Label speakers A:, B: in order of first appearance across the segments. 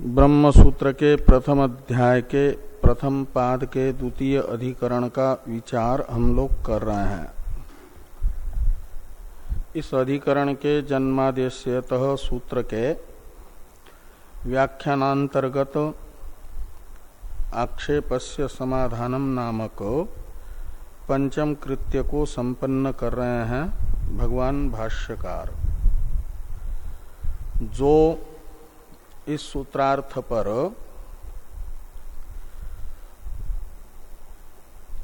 A: ब्रह्म सूत्र के प्रथम अध्याय के प्रथम पाद के द्वितीय अधिकरण का विचार हम लोग कर रहे हैं। इस अधिकरण के जन्मादेशत सूत्र के व्याख्यानांतर्गत आक्षेपस्य समाधानम नामक पंचम कृत्य को संपन्न कर रहे हैं भगवान भाष्यकार। जो इस सूत्रार्थ पर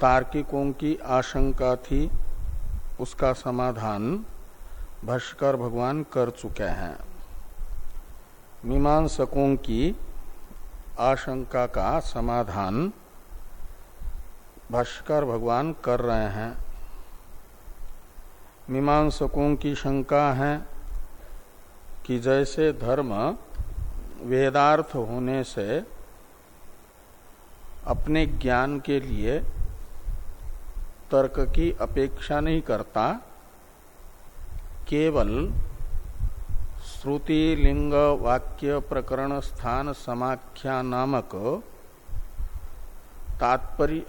A: तार्किकों की आशंका थी, उसका समाधान भाष्कर भगवान कर चुके हैं। मीमांसकों की आशंका का समाधान भाष्कर भगवान कर रहे हैं। मीमांसकों की शंका है कि जैसे धर्म वेदार्थ होने से अपने ज्ञान के लिए तर्क की अपेक्षा नहीं करता, केवल श्रुति, लिंग, वाक्य, प्रकरण, स्थान, समाख्या नामक तात्पर्य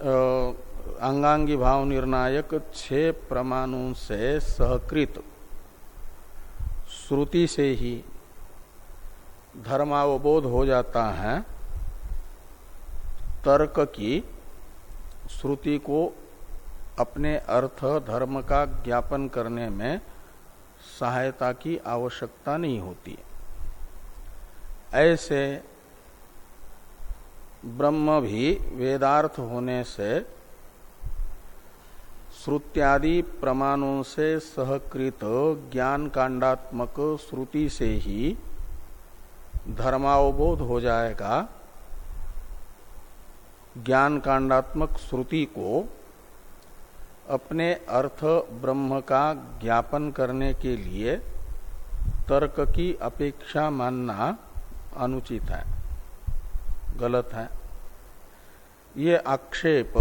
A: अंगांगी भाव निर्णायक छह प्रमाणों से सहकृत। श्रुति से ही धर्मावबोध हो जाता है, तर्क की श्रुति को अपने अर्थ धर्म का ज्ञापन करने में सहायता की आवश्यकता नहीं होती। ऐसे ब्रह्म भी वेदार्थ होने से श्रुत्यादि प्रमाणों से सहकृत ज्ञान कांडात्मक श्रुति से ही धर्मावबोध हो जाएगा ज्ञान कांडात्मक श्रुति को अपने अर्थ ब्रह्म का ज्ञापन करने के लिए तर्क की अपेक्षा मानना अनुचित है, गलत है। ये आक्षेप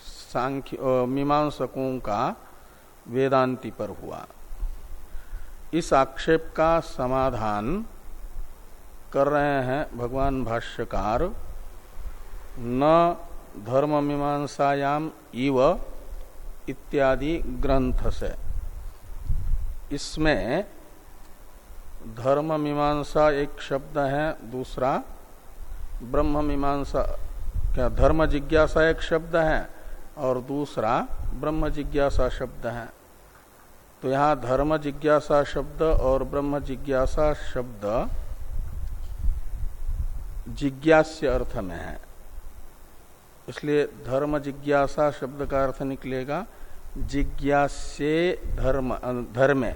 A: सांख्य मीमांसकों का वेदांति पर हुआ। इस आक्षेप का समाधान कर रहे हैं भगवान भाष्यकार, न धर्म मीमांसायाम इव इत्यादि ग्रंथ से। इसमें धर्म मीमांसा एक शब्द है, दूसरा ब्रह्म मीमांसा क्या धर्म जिज्ञासा एक शब्द है, और दूसरा ब्रह्म जिज्ञासा शब्द है। तो यहाँ धर्म जिज्ञासा शब्द और ब्रह्म जिज्ञासा शब्द जिज्ञास्य अर्थ में है। इसलिए धर्म जिज्ञासा शब्द का अर्थ निकलेगा जिज्ञासे धर्म, धर्मे।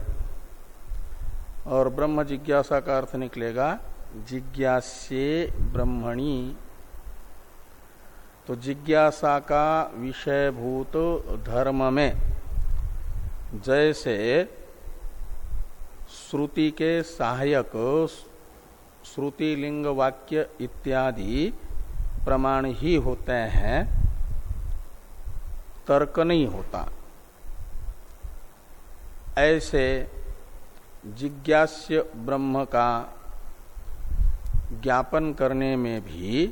A: और ब्रह्म जिज्ञासा का अर्थ निकलेगा जिज्ञासे ब्रह्मणी। तो जिज्ञासा का विषयभूत धर्म में, जैसे श्रुति के सहायक श्रुति लिंग वाक्य इत्यादि प्रमाण ही होते हैं, तर्क नहीं होता। ऐसे जिज्ञास्य ब्रह्म का ज्ञापन करने में भी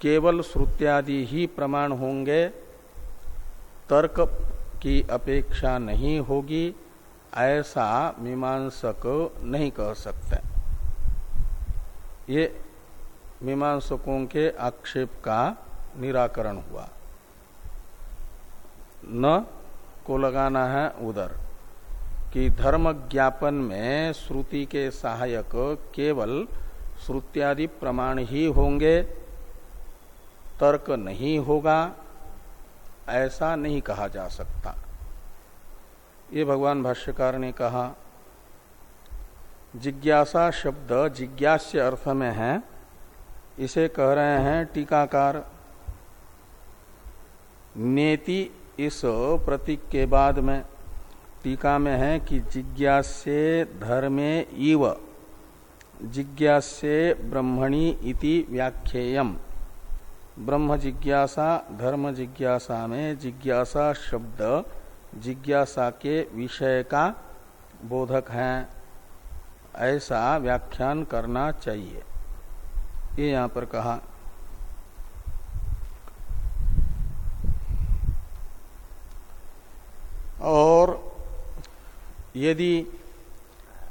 A: केवल श्रुत्यादि ही प्रमाण होंगे, तर्क की अपेक्षा नहीं होगी ऐसा मीमांसक नहीं कह सकते। ये मीमांसकों के आक्षेप का निराकरण हुआ। न को लगाना है उधर, कि धर्म ज्ञापन में श्रुति के सहायक केवल श्रुत्यादि प्रमाण ही होंगे, तर्क नहीं होगा, ऐसा नहीं कहा जा सकता। ये भगवान भाष्यकार ने कहा, जिज्ञासा शब्द जिज्ञास्य अर्थ में है, इसे कह रहे हैं टीकाकार। नेति इस प्रतीक के बाद में टीका में है कि जिज्ञासे धर्मे इव, जिज्ञासे ब्रह्मणी इति व्याख्येयम। ब्रह्म जिज्ञासा, धर्म जिज्ञासा में जिज्ञासा शब्द जिज्ञासा के विषय का बोधक है। ऐसा व्याख्यान करना चाहिए। ये यहाँ पर कहा। और यदि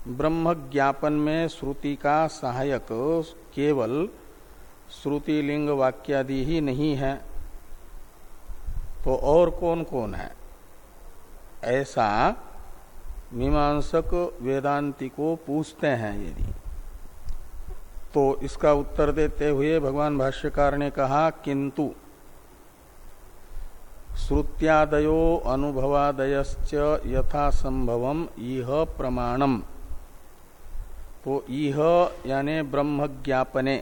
A: ब्रह्म ज्ञापन में श्रुति का सहायक केवल श्रुति लिंग वाक्यादि ही नहीं है तो और कौन कौन है? ऐसा मीमांसक वेदांति को पूछते हैं यदि। तो इसका उत्तर देते हुए भगवान भाष्यकार ने कहा, किंतु श्रुत्यादयो अनुभवादयश्च यथा संभवम इह प्रमाणम। तो इह यानी ब्रह्म ज्ञापने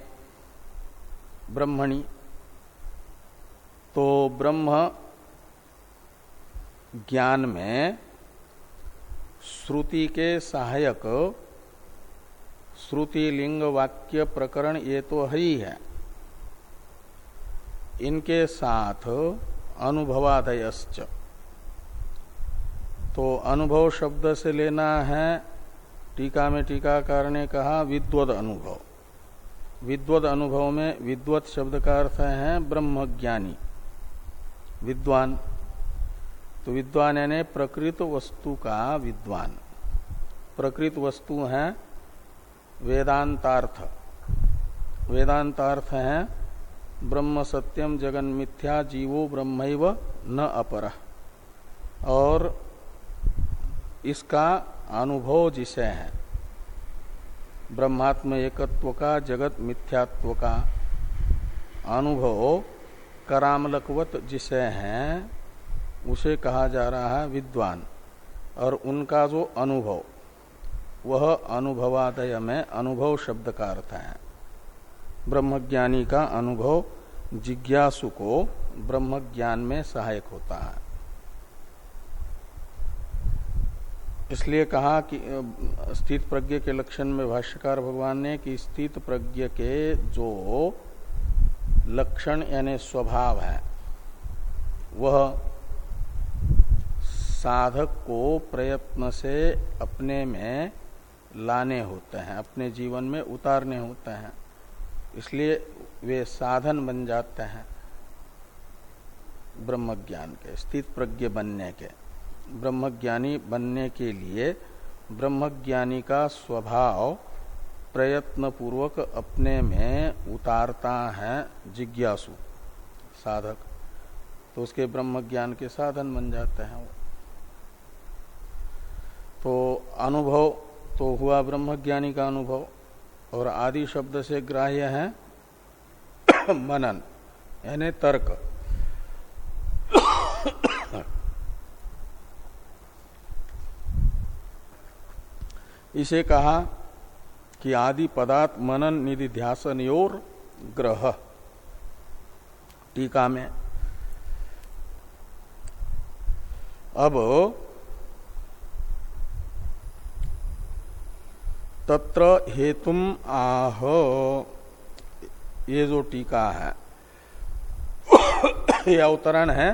A: ब्रह्मणि। तो ब्रह्म ज्ञान में श्रुति के सहायक श्रुति लिंग वाक्य प्रकरण ये तो है ही है। इनके साथ अनुभवादयश्च। तो अनुभव शब्द से लेना है, टीका में टीकाकार ने कहा, विद्वद अनुभव। विद्वद अनुभव में विद्वत शब्द का अर्थ है ब्रह्म ज्ञानी विद्वान तो विद्वान यानी प्रकृत वस्तु का विद्वान। प्रकृत वस्तु है वेदांतार्थ। वेदांतार्थ है ब्रह्म सत्यम जगन मिथ्या जीवो ब्रह्म न अपर। और इसका अनुभव जिसे है, ब्रह्मात्म एकत्व का, जगत मिथ्यात्व का अनुभव, करामलकवत जिसे है उसे कहा जा रहा है विद्वान, और उनका जो अनुभव, वह अनुभवादय में अनुभव शब्द का अर्थ है। ब्रह्मज्ञानी का अनुभव जिज्ञासु को ब्रह्म ज्ञान में सहायक होता है। इसलिए कहा कि, स्थित प्रज्ञ के लक्षण में भाष्यकार भगवान ने कि स्थित प्रज्ञ के जो लक्षण यानी स्वभाव है, वह साधक को प्रयत्न से अपने में लाने होते हैं, अपने जीवन में उतारने होते हैं। इसलिए वे साधन बन जाते हैं ब्रह्म ज्ञान के, स्थित प्रज्ञ बनने के। ब्रह्मज्ञानी बनने के लिए ब्रह्मज्ञानी का स्वभाव प्रयत्न पूर्वक अपने में उतारता है जिज्ञासु साधक। तो उसके ब्रह्म ज्ञान के साधन बन जाते हैं वो। तो अनुभव तो हुआ ब्रह्म ज्ञानी का अनुभव, और आदि शब्द से ग्राह्य है मनन, यानी तर्क। इसे कहा कि आदि पदार्थ मनन निधि ध्यासन योर ग्रह। टीका में। अब तत्र हेतुम आह। ये जो टीका है ये अवतरण है।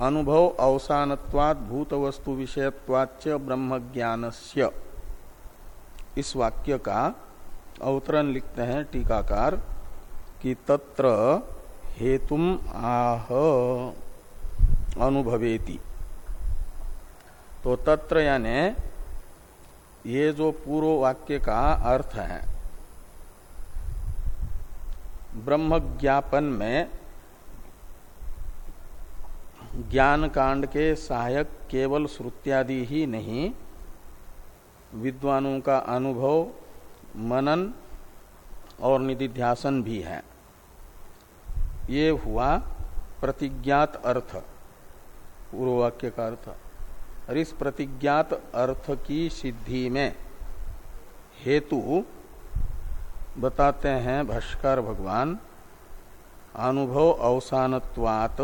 A: अनुभव अवसानत्वाद भूत वस्तु विषयत्वाच ब्रह्म ज्ञानस्य इस वाक्य का अवतरण लिखते हैं टीकाकार कि तत्र हेतुम आह, अनुभवेति। तो तत्र यानी ये जो पूर्व वाक्य का अर्थ है ब्रह्म ज्ञापन में ज्ञान कांड के सहायक केवल श्रुत्यादि ही नहीं, विद्वानों का अनुभव, मनन और निधिध्यासन भी है। ये हुआ प्रतिज्ञात अर्थ, पूर्ववाक्य का अर्थ। और इस प्रतिज्ञात अर्थ की सिद्धि में हेतु बताते हैं भाष्कर भगवान, अनुभव अवसानत्वात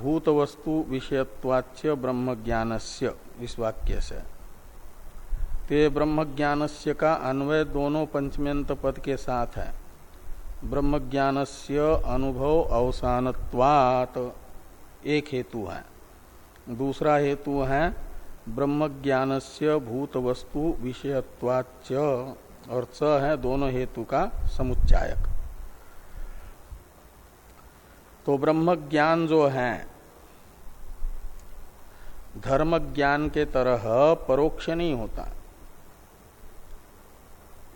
A: भूतवस्तु विषयत्वाच ब्रह्म ज्ञानस्य इस वाक्य से। ते ब्रह्म ज्ञानस्य का अन्वय दोनों पंचम्यंत पद के साथ है। ब्रह्म ज्ञानस्य अनुभव अवसानत्वात एक हेतु है। दूसरा हेतु है ब्रह्म ज्ञान से भूत वस्तु विषयत्वाच और च है दोनों हेतु का समुच्चायक। तो ब्रह्म ज्ञान जो है धर्म ज्ञान के तरह परोक्ष नहीं होता।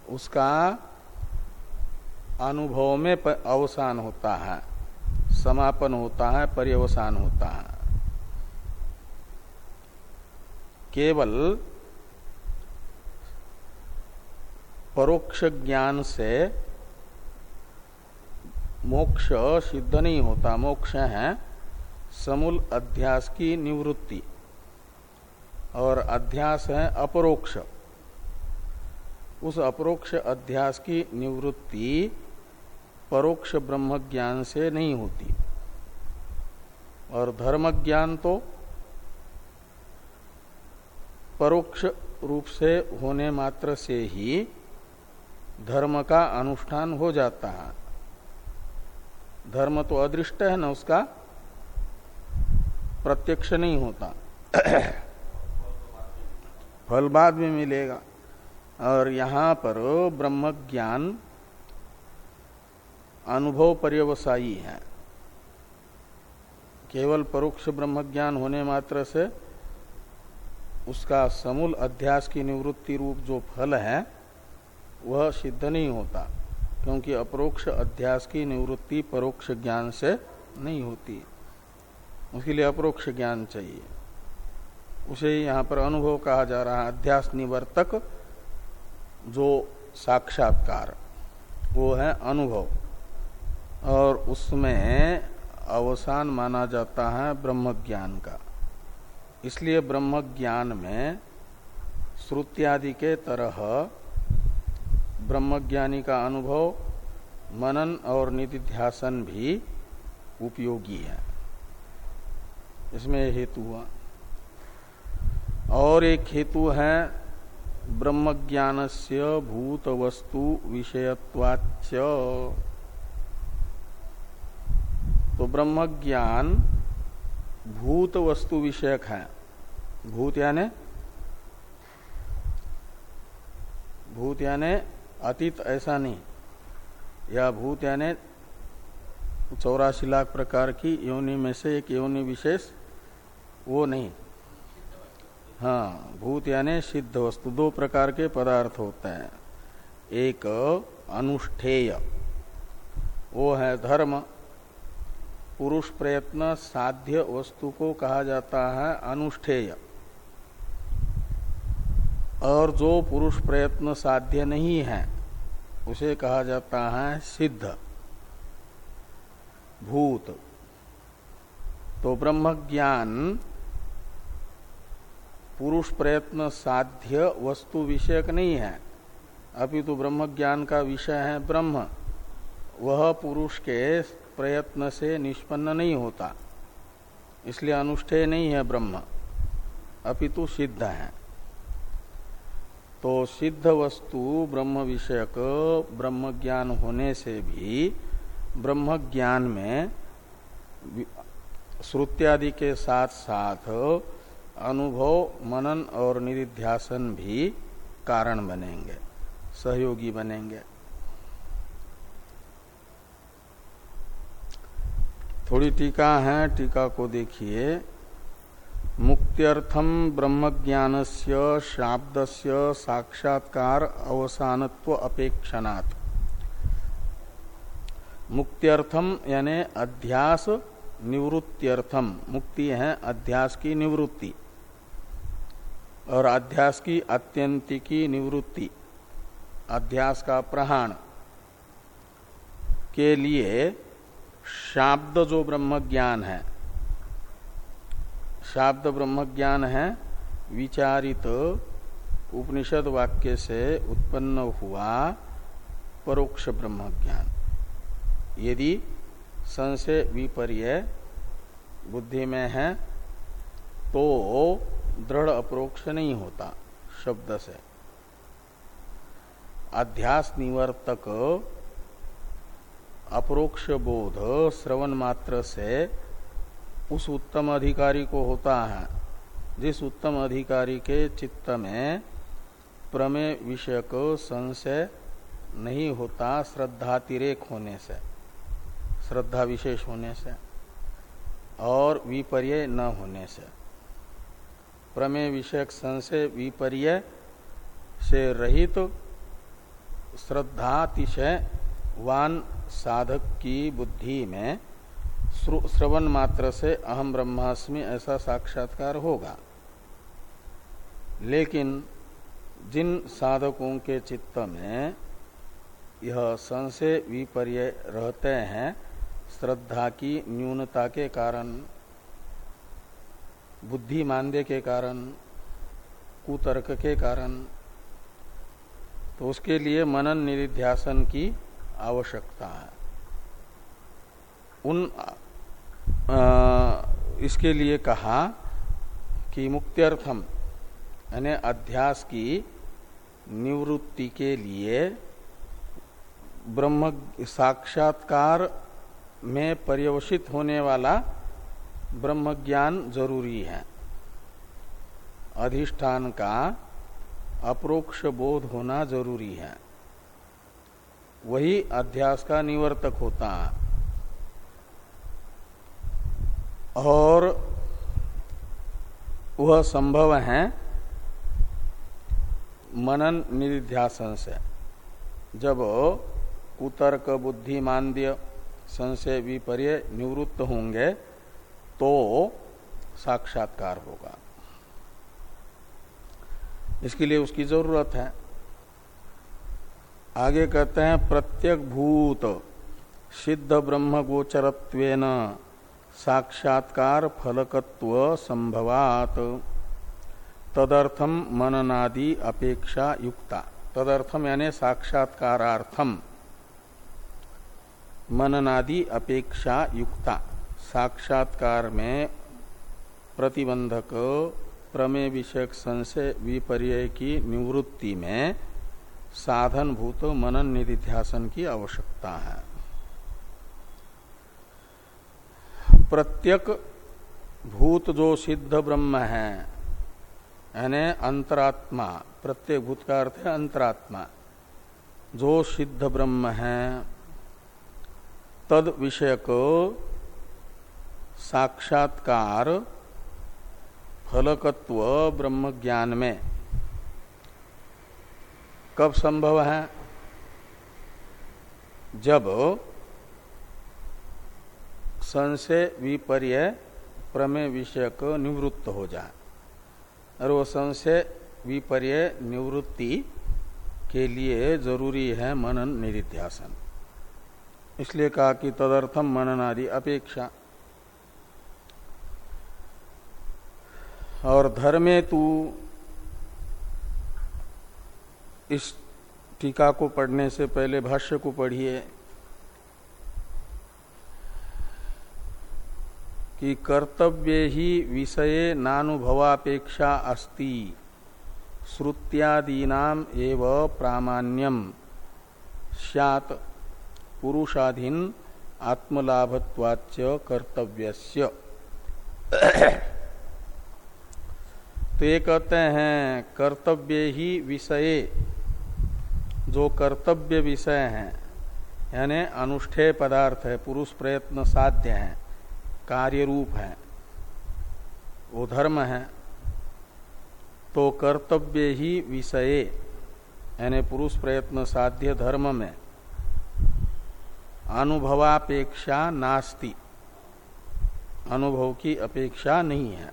A: उसका अनुभव में अवसान होता है, समापन होता है, पर्यवसान होता है। केवल परोक्ष ज्ञान से मोक्ष सिद्ध नहीं होता। मोक्ष है समूल अध्यास की निवृत्ति और अध्यास है अपरोक्ष। उस अपरोक्ष अध्यास की निवृत्ति परोक्ष ब्रह्म ज्ञान से नहीं होती। और धर्म ज्ञान तो परोक्ष रूप से होने मात्र से ही धर्म का अनुष्ठान हो जाता है। धर्म तो अदृष्ट है ना, उसका प्रत्यक्ष नहीं होता। फल बाद में मिलेगा। और यहाँ पर ब्रह्म ज्ञान अनुभव पर्यवसायी है। केवल परोक्ष ब्रह्म ज्ञान होने मात्र से उसका समूल अध्यास की निवृत्ति रूप जो फल है, वह सिद्ध नहीं होता, क्योंकि अपरोक्ष अध्यास की निवृत्ति परोक्ष ज्ञान से नहीं होती। उसके लिए अपरोक्ष ज्ञान चाहिए। उसे यहाँ पर अनुभव कहा जा रहा है, अध्यास निवर्तक जो साक्षात्कार, वो है अनुभव। और उसमें अवसान माना जाता है ब्रह्म ज्ञान का। इसलिए ब्रह्म ज्ञान में श्रुत्यादि के तरह ब्रह्मज्ञानी का अनुभव, मनन और निधिध्यासन भी उपयोगी है। इसमें हेतु हुआ। और एक हेतु है ब्रह्म ज्ञान से भूत वस्तु विषयत्वाच तो ब्रह्म ज्ञान भूत वस्तु विषयक है। भूत यानी भूत यानी अतीत ऐसा नहीं। या भूत यानी चौरासी लाख प्रकार की योनि में से एक योनि विशेष वो नहीं। हाँ भूत यानी सिद्ध वस्तु दो प्रकार के पदार्थ होते हैं। एक अनुष्ठेय, वो है धर्म। पुरुष प्रयत्न साध्य वस्तु को कहा जाता है अनुष्ठेय। और जो पुरुष प्रयत्न साध्य नहीं है, उसे कहा जाता है सिद्ध। भूत। तो ब्रह्म ज्ञान पुरुष प्रयत्न साध्य वस्तु विषयक नहीं है। अभी तो ब्रह्म ज्ञान का विषय है ब्रह्म। वह पुरुष के प्रयत्न से निष्पन्न नहीं होता। इसलिए अनुष्ठेय नहीं है ब्रह्म। अपितु सिद्ध है। तो सिद्ध वस्तु ब्रह्म विषयक ब्रह्म ज्ञान होने से भी ब्रह्म ज्ञान में श्रुत्यादि के साथ साथ अनुभव, मनन और निधिध्यासन भी कारण बनेंगे। सहयोगी बनेंगे। थोड़ी टीका है, टीका को देखिए। मुक्त्यर्थम ब्रह्म ज्ञान से शाब्द से साक्षात्कार अवसानत्व अपेक्षणात्। मुक्त्यर्थम यानी अध्यास निवृत्त्यर्थम मुक्ति है अध्यास की निवृत्ति और अध्यास की अत्यंतिकी निवृत्ति। अध्यास का प्रहाण के लिए शाब्द जो ब्रह्म ज्ञान है, शाब्द ब्रह्म ज्ञान है, विचारित उपनिषद वाक्य से उत्पन्न हुआ परोक्ष ब्रह्म ज्ञान यदि संशय विपर्य बुद्धि में है तो दृढ़ अप्रोक्ष नहीं होता शब्द से। अध्यास निवर्तक अप्रोक्ष बोध, श्रवण मात्र से उस उत्तम अधिकारी को होता है। जिस उत्तम अधिकारी के चित्त में प्रमेय विषय को संशय नहीं होता, श्रद्धातिरेक होने से, श्रद्धा विशेष होने से, और विपर्य न होने से। प्रमेय विषयक संशय विपर्य से रहित तो श्रद्धातिशय वान साधक की बुद्धि में श्रवण मात्र से अहम ब्रह्मास्मि ऐसा साक्षात्कार होगा। लेकिन जिन साधकों के चित्त में यह संशय विपर्य रहते हैं, श्रद्धा की न्यूनता के कारण, बुद्धि मांदे के कारण, कुतर्क के कारण तो उसके लिए मनन निधिध्यासन की आवश्यकता है। उन आ, इसके लिए कहा कि मुक्त्यर्थम यानी अध्यास की निवृत्ति के लिए ब्रह्म साक्षात्कार में पर्यवसित होने वाला ब्रह्म ज्ञान ज़रूरी है। अधिष्ठान का अप्रोक्ष बोध होना ज़रूरी है। वही अध्यास का निवर्तक होता है। और वह संभव है मनन निध्यासन से। जब कुतर्क बुद्धि मांद्य संशय विपर्य निवृत्त होंगे तो साक्षात्कार होगा। इसके लिए उसकी ज़रूरत है। आगे कहते हैं, प्रत्यक भूत सिद्ध ब्रह्म गोचरत्वेन साक्षात्कार फलकत्व संभवात। तदर्थम मननादि अपेक्षा युक्ता। तदर्थम यानी साक्षात्कारार्थम मननादि अपेक्षा युक्ता। साक्षात्कार में प्रतिबंधक प्रमेय विषयक संशय विपर्य की निवृत्ति में साधन भूत मनन निधिध्यासन की आवश्यकता है। प्रत्यक भूत जो सिद्ध ब्रह्म है, यानी अंतरात्मा, प्रत्येक भूत का अर्थ है अंतरात्मा, जो सिद्ध ब्रह्म है, तद विषयक साक्षात्कार फलकत्व ब्रह्म ज्ञान में कब संभव है? जब संशय विपर्य प्रमेय विषयक निवृत्त हो जाए। और वो संशय विपर्य निवृत्ति के लिए ज़रूरी है मनन निरिध्यासन। इसलिए कहा कि तदर्थम मननादि अपेक्षा। और धर्मे तू इस टीका को पढ़ने से पहले भाष्य को पढ़िए कि कर्तव्य ही विषय नानुभवापेक्षा अस्ति श्रुत्यादीना एव प्रामाण्यम। सैत पुरुषाधीन आत्मलाभत्वाच कर्तव्यस्य। तो ये कहते हैं, कर्तव्य ही विषय जो कर्तव्य विषय हैं, यानी अनुष्ठेय पदार्थ है, पुरुष प्रयत्न साध्य है कार्य रूप है, वो धर्म है तो कर्तव्य ही विषय, यानी पुरुष प्रयत्न साध्य धर्म में, अनुभवापेक्षा नास्ति, अनुभव की अपेक्षा नहीं है,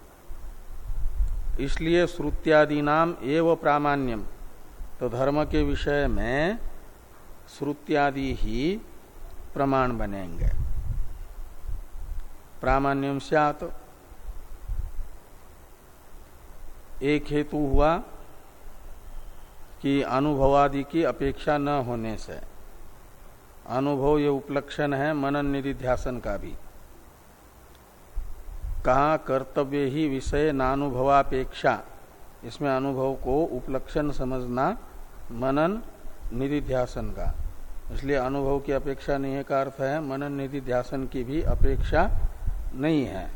A: इसलिए श्रुत्यादि नाम एवं प्रामाण्यम। तो धर्म के विषय में श्रुत्यादि ही प्रमाण बनेंगे। प्रामाण्यम सत एक हेतु हुआ कि अनुभवादि की अपेक्षा न होने से। अनुभव ये उपलक्षण है मनन निधिध्यासन का भी। कहा, कर्तव्य ही विषय नानुभवापेक्षा। इसमें अनुभव को उपलक्षण समझना मनन निधि निधिध्यासन का। इसलिए अनुभव की अपेक्षा नहीं है, का अर्थ है मनन निधि निधिध्यासन की भी अपेक्षा नहीं है।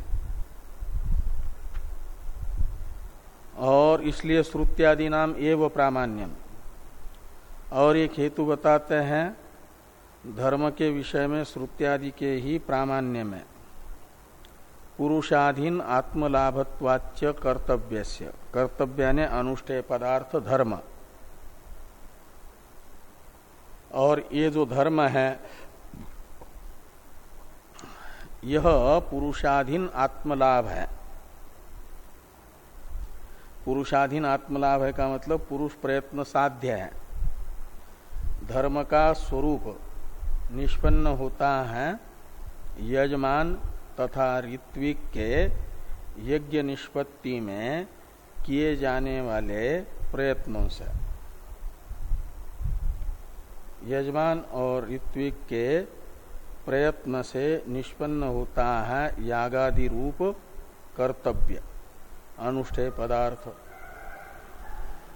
A: और इसलिए श्रुत्यादि नाम एव प्रामाण्यम। और एक हेतु बताते हैं, धर्म के विषय में श्रुत्यादि के ही प्रामाण्य में। पुरुषाधीन आत्मलाभत्वाच्य कर्तव्य कर्तव्य ने अनुष्ठेय पदार्थ धर्म। और ये जो धर्म है, यह पुरुषाधीन आत्मलाभ है। पुरुषाधीन आत्मलाभ है का मतलब पुरुष प्रयत्न साध्य है। धर्म का स्वरूप निष्पन्न होता है, यजमान तथा ऋत्विक के यज्ञ निष्पत्ति में किए जाने वाले प्रयत्नों से। यजमान और ऋत्विक के प्रयत्न से निष्पन्न होता है यागादि रूप कर्तव्य, अनुष्ठेय पदार्थ।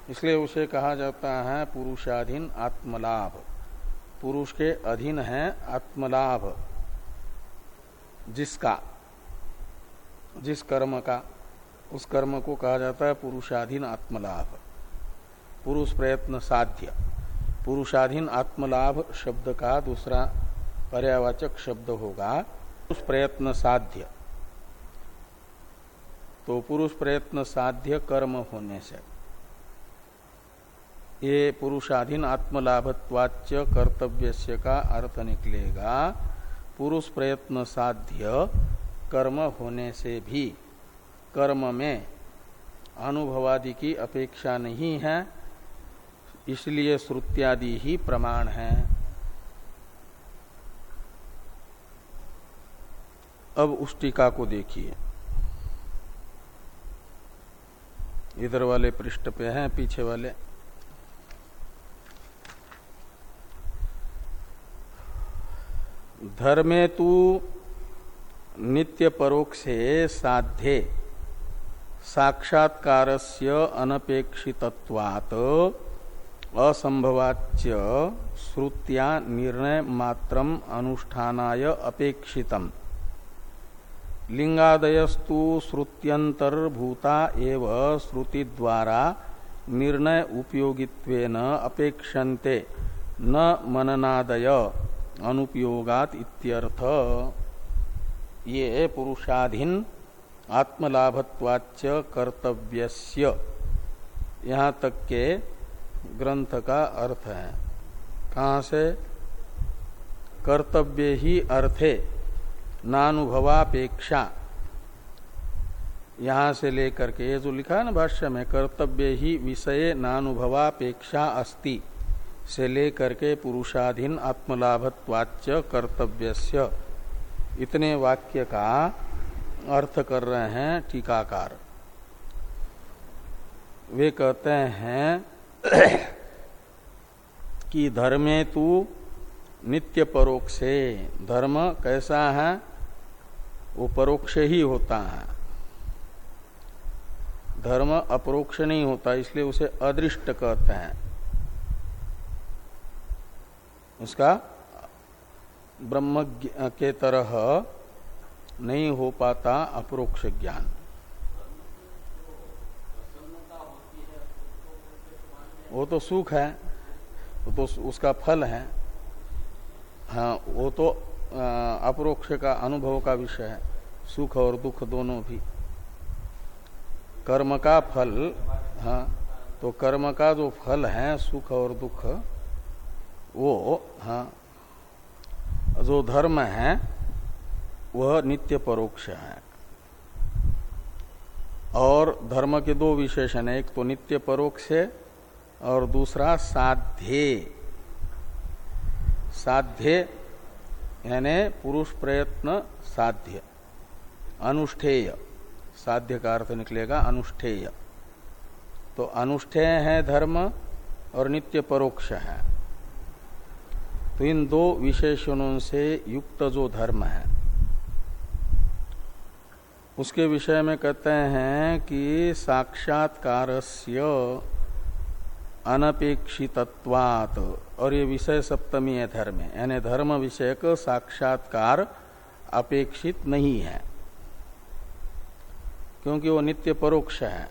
A: इसलिए उसे कहा जाता है पुरुषाधीन आत्मलाभ। पुरुष के अधीन है आत्मलाभ, जिसका, जिस कर्म का, उस कर्म को कहा जाता है पुरुषाधीन आत्मलाभ। पुरुष प्रयत्न साध्य। पुरुषाधीन आत्मलाभ शब्द का दूसरा पर्यावाचक शब्द होगा, पुरुष प्रयत्न साध्य। तो पुरुष प्रयत्न साध्य कर्म होने से। ये पुरुषाधीन आत्मलाभत्वाच कर्तव्य का अर्थ निकलेगा, पुरुष प्रयत्न साध्य कर्म होने से भी। कर्म में अनुभवादि की अपेक्षा नहीं है। इसलिए श्रुत्यादि ही प्रमाण है। अब उस टीका को देखिए। इधर वाले पृष्ठ पे हैं, पीछे वाले। धर्मे तु नित्य परोक्षे साध्ये। साक्षात्कार अनपेक्षितत्वात् असंभवाच्य श्रुत्या निर्णय मात्रम अनुष्ठानाय अपेक्षितम। लिंगादयस्तु श्रुत्यंतर्भूता एव श्रुति द्वारा निर्णय उपयोगित्वेन अपेक्षन्ते। न मननादय अनुपयोगात इत्यर्थ। ये पुरुषाधीन आत्मलाभत्वाच कर्तव्यस्य। यहाँ तक के ग्रंथ का अर्थ है। कहाँ से? कर्तव्य ही अर्थे, नानुभवापेक्षा। यहाँ से लेकर के ये जो लिखा है ना भाष्य में, कर्तव्य ही विषय नानुभवापेक्षा अस्ति, से लेकर के पुरुषाधीन आत्मलाभत्वाच्य कर्तव्यस्य। इतने वाक्य का अर्थ कर रहे हैं टीकाकार। वे कहते हैं कि धर्मे तू नित्य परोक्ष। धर्म कैसा है, वो परोक्ष ही होता है। धर्म अपरोक्ष नहीं होता, इसलिए उसे अदृष्ट कहते हैं। उसका ब्रह्म के तरह नहीं हो पाता अपरोक्ष ज्ञान। वो तो सुख है, वो तो उसका फल है। हाँ वो तो अपरोक्ष का अनुभव का विषय है। सुख और दुख दोनों भी। कर्म का फल हाँ तो कर्म का जो फल है, सुख और दुख, वो हाँ जो धर्म है, वह नित्य परोक्ष है। और धर्म के दो विशेषण है, एक तो नित्य परोक्ष है और दूसरा साध्य। साध्य यानी पुरुष प्रयत्न साध्य। अनुष्ठेय। साध्य का अर्थ निकलेगा अनुष्ठेय। तो अनुष्ठेय है धर्म और नित्य परोक्ष है। तो इन दो विशेषणों से युक्त जो धर्म है, उसके विषय में कहते हैं कि साक्षात्कार अनपेक्षितत्वात। और ये विषय सप्तमी है धर्म यानी धर्म विषयक साक्षात्कार अपेक्षित नहीं है। क्योंकि वो नित्य परोक्ष है।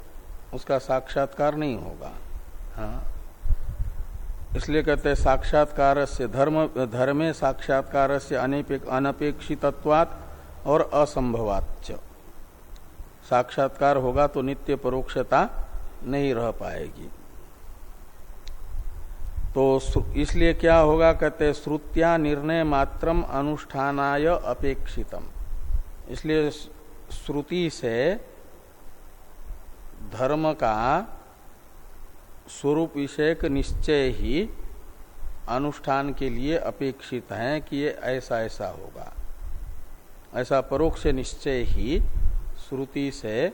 A: उसका साक्षात्कार नहीं होगा। हाँ। इसलिए कहते हैं साक्षात्कार से धर्म, धर्मे साक्षात्कार से अनपेक्षितत्वात् और असंभवाच साक्षात्कार होगा तो नित्य परोक्षता नहीं रह पाएगी। तो इसलिए क्या होगा कहते श्रुत्या निर्णय मात्रम अनुष्ठानाय अपेक्षितम। इसलिए श्रुति से धर्म का स्वरूप विषयक निश्चय ही अनुष्ठान के लिए अपेक्षित है कि ये ऐसा ऐसा होगा। ऐसा परोक्ष निश्चय ही श्रुति से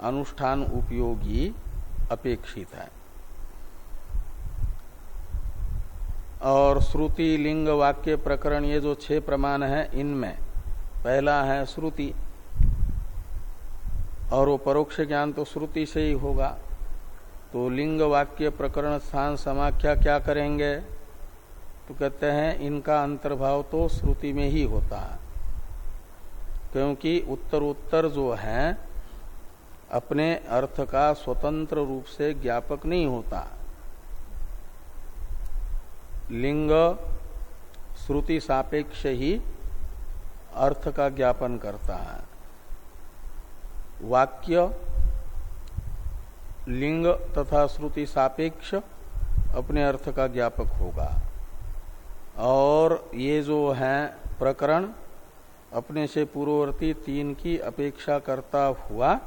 A: अनुष्ठान उपयोगी अपेक्षित है। और श्रुति लिंग वाक्य प्रकरण ये जो छह प्रमाण है, इनमें। पहला है श्रुति। और वो परोक्ष ज्ञान तो श्रुति से ही होगा। तो लिंग वाक्य प्रकरण स्थान समाख्या क्या करेंगे? तो कहते हैं, इनका अंतर्भाव तो श्रुति में ही होता है। क्योंकि उत्तर उत्तर जो है, अपने अर्थ का स्वतंत्र रूप से ज्ञापक नहीं होता। लिंग श्रुति सापेक्ष ही अर्थ का ज्ञापन करता है। वाक्य, लिंग तथा श्रुति सापेक्ष अपने अर्थ का ज्ञापक होगा। और ये जो है प्रकरण, अपने से पूर्ववर्ती तीन की अपेक्षा करता हुआ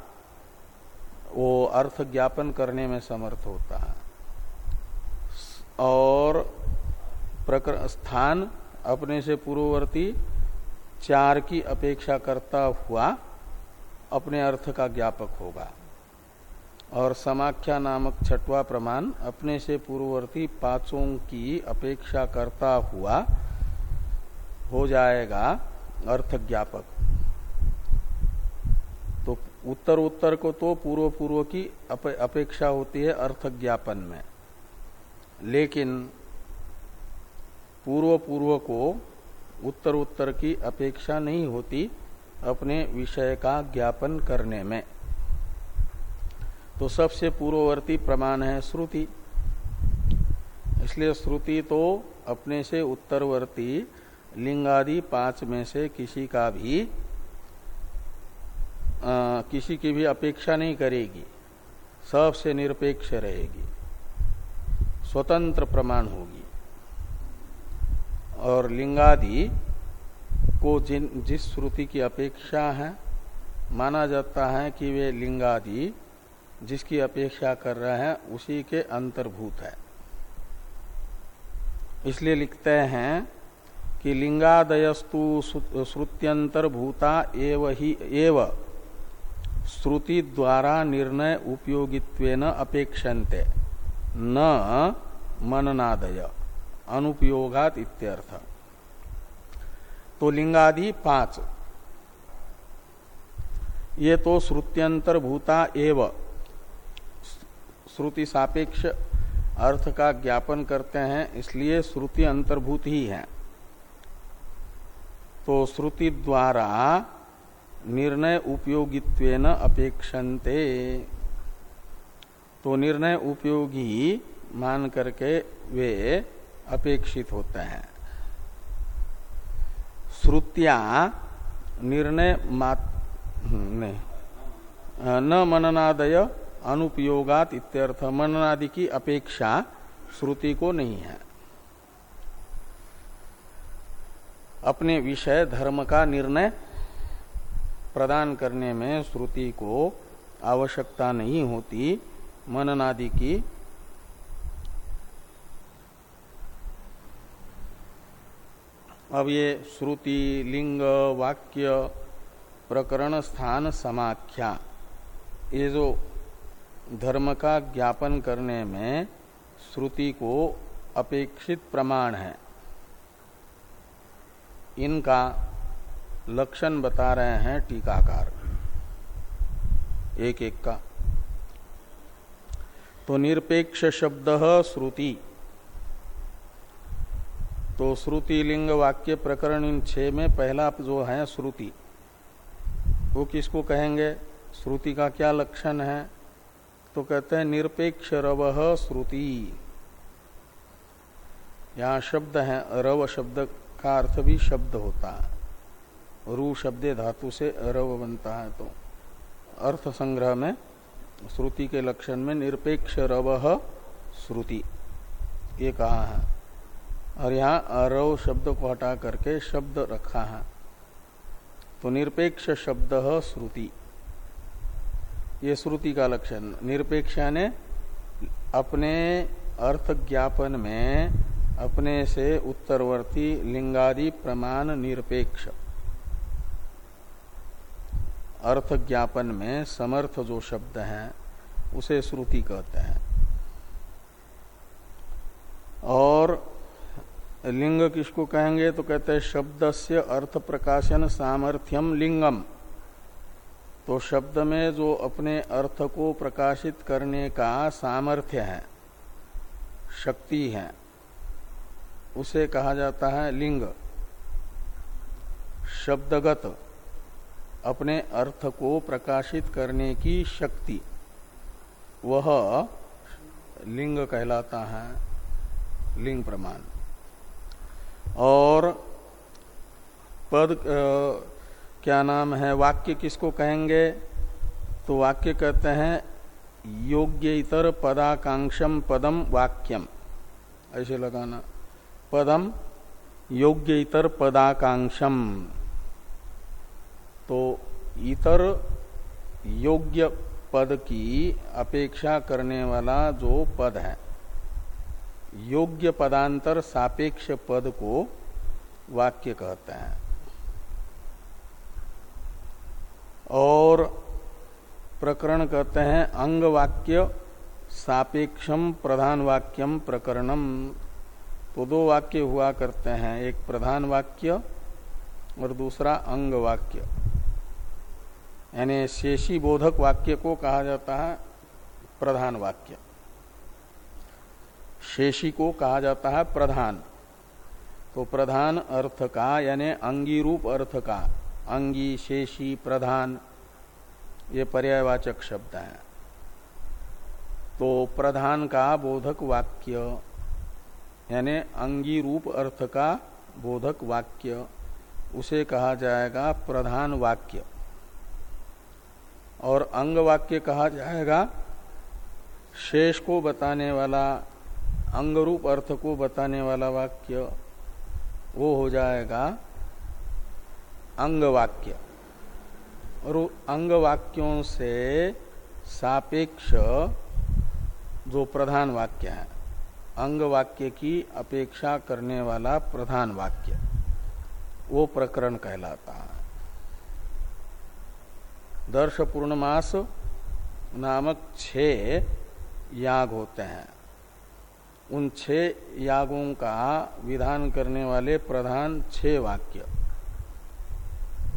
A: वो अर्थ ज्ञापन करने में समर्थ होता है। और प्रकर स्थान अपने से पूर्ववर्ती चार की अपेक्षा करता हुआ अपने अर्थ का ज्ञापक होगा। और समाख्या नामक छठवा प्रमाण अपने से पूर्ववर्ती पाँचों की अपेक्षा करता हुआ हो जाएगा अर्थ ज्ञापक। तो उत्तर उत्तर को तो पूर्व पूर्व की अपेक्षा होती है अर्थ ज्ञापन में। लेकिन पूर्व पूर्व को उत्तर उत्तर की अपेक्षा नहीं होती अपने विषय का ज्ञापन करने में। तो सबसे पूर्ववर्ती प्रमाण है श्रुति। इसलिए श्रुति तो अपने से उत्तरवर्ती लिंगादि पाँच में से किसी का भी आ, किसी की भी अपेक्षा नहीं करेगी। सबसे निरपेक्ष रहेगी। स्वतंत्र प्रमाण होगी। और लिंगादि को जिन, जिस श्रुति की अपेक्षा है, माना जाता है कि वे लिंगादि जिसकी अपेक्षा कर रहे हैं, उसी के अंतर्भूत है। इसलिए लिखते हैं कि लिंगादयस्तु श्रुत्यंतर्भूता एव ही एव श्रुति द्वारा निर्णय उपयोगित्वेन अपेक्षन्ते, न मननादय। अनुपयोगात इत्यर्थ। तो लिंगादि पाँच। ये तो श्रुत्यंतर भूता एव। श्रुति सापेक्ष अर्थ का ज्ञापन करते हैं, इसलिए श्रुति अंतर्भूत ही है। तो श्रुति द्वारा निर्णय उपयोगित्वेन अपेक्षन्ते। तो निर्णय उपयोगी मान करके वे अपेक्षित होते हैं। श्रुतिया निर्णय मात हम्म, न मननादय अनुपयोगात इत्यर्थ मननादि की अपेक्षा श्रुति को नहीं है। अपने विषय धर्म का निर्णय प्रदान करने में श्रुति को आवश्यकता नहीं होती मननादि की अब ये श्रुति, लिंग, वाक्य, प्रकरण, स्थान, समाख्या, ये जो धर्म का ज्ञापन करने में श्रुति को अपेक्षित प्रमाण है। इनका लक्षण बता रहे हैं टीकाकार। एक एक का। तो निरपेक्ष शब्द श्रुति। तो श्रुति लिंग वाक्य प्रकरण इन छह में पहला जो है श्रुति। वो किसको कहेंगे? श्रुति का क्या लक्षण है? तो कहते हैं, निरपेक्ष रव श्रुति। यहाँ शब्द है, रव शब्द का अर्थ भी शब्द होता है। रू शब्द धातु से रव बनता है तो। अर्थ संग्रह में, श्रुति के लक्षण में निरपेक्ष रव श्रुति। ये कहा है? और यहाँ अरव शब्द को हटा करके शब्द रखा है। तो निरपेक्ष शब्द श्रुति। ये श्रुति का लक्षण। निरपेक्ष ने अपने अर्थ ज्ञापन में अपने से उत्तरवर्ती लिंगादि प्रमाण निरपेक्ष। अर्थ ज्ञापन में समर्थ जो शब्द है, उसे श्रुति कहते हैं। और लिंग किसको कहेंगे? तो कहते हैं शब्द से अर्थ प्रकाशन सामर्थ्यम लिंगम। तो शब्द में जो अपने अर्थ को प्रकाशित करने का सामर्थ्य है, शक्ति है, उसे कहा जाता है लिंग। शब्दगत, अपने अर्थ को प्रकाशित करने की शक्ति। वह लिंग कहलाता है, लिंग प्रमाण। और पद आ, क्या नाम है वाक्य किसको कहेंगे? तो वाक्य कहते हैं योग्य इतर पदाकांक्षम पदम वाक्यम। ऐसे लगाना। पदम योग्य इतर पदाकांक्षम। तो इतर योग्य पद की अपेक्षा करने वाला जो पद है योग्य पदांतर सापेक्ष पद को वाक्य कहते हैं। और प्रकरण कहते हैं, अंग वाक्य सापेक्षम, प्रधान वाक्यम प्रकरणम। तो दो वाक्य हुआ करते हैं, एक प्रधान वाक्य और दूसरा अंग वाक्य। यानी शेषी बोधक वाक्य को कहा जाता है, प्रधान वाक्य। शेषी को कहा जाता है प्रधान। तो प्रधान अर्थ का, यानी अंगी रूप अर्थ का। अंगी, शेषी, प्रधान, ये पर्यायवाचक शब्द है। तो प्रधान का बोधक वाक्य, यानी अंगी रूप अर्थ का बोधक वाक्य, उसे कहा जाएगा प्रधान वाक्य। और अंग वाक्य कहा जाएगा शेष को बताने वाला अंग रूप अर्थ को बताने वाला वाक्य वो हो जाएगा अंग वाक्य और अंग वाक्यों से सापेक्ष जो प्रधान वाक्य है अंग वाक्य की अपेक्षा करने वाला प्रधान वाक्य, वो प्रकरण कहलाता है। दर्श पूर्णमास नामक छह याग होते हैं। उन छह यागों का विधान करने वाले प्रधान छह वाक्य।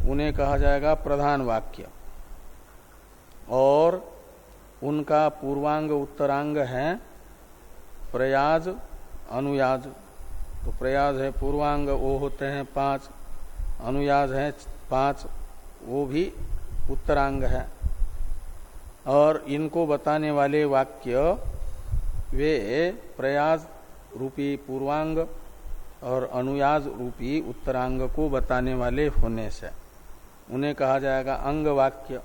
A: उन्हें कहा जाएगा प्रधान वाक्य। और उनका पूर्वांग उत्तरांग है प्रयाज, अनुयाज। तो प्रयाज है पूर्वांग, वो होते हैं पाँच। अनुयाज है पाँच, वो भी उत्तरांग है। और इनको बताने वाले वाक्य वे प्रयाज रूपी पूर्वांग और अनुयाज रूपी उत्तरांग को बताने वाले होने से। उन्हें कहा जाएगा अंग वाक्य।